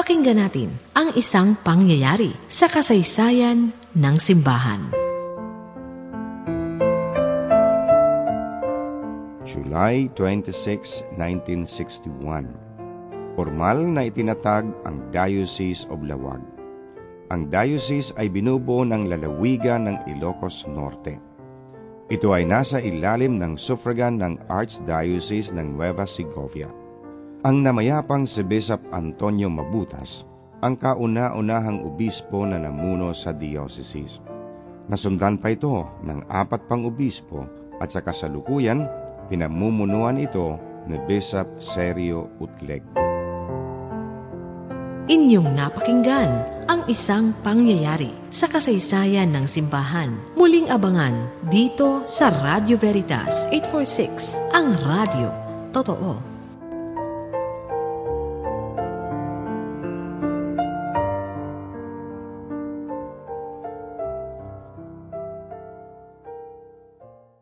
Pakinggan natin ang isang pangyayari sa kasaysayan ng simbahan. July 26, 1961 Formal na itinatag ang Diocese of Lawag. Ang diocese ay binubuo ng lalawigan ng Ilocos Norte. Ito ay nasa ilalim ng suffragan ng Archdiocese ng Nueva Segovia. Ang namayapang si Bishop Antonio Mabutas ang kauna-unahang obispo na namuno sa diocese. Nasundan pa ito ng apat pang obispo at sa kasalukuyan, pinamumunuan ito ni Bishop Sergio Utleg. Inyong napakinggan ang isang pangyayari sa kasaysayan ng simbahan. Muling abangan dito sa Radio Veritas 846, ang radio. Totoo.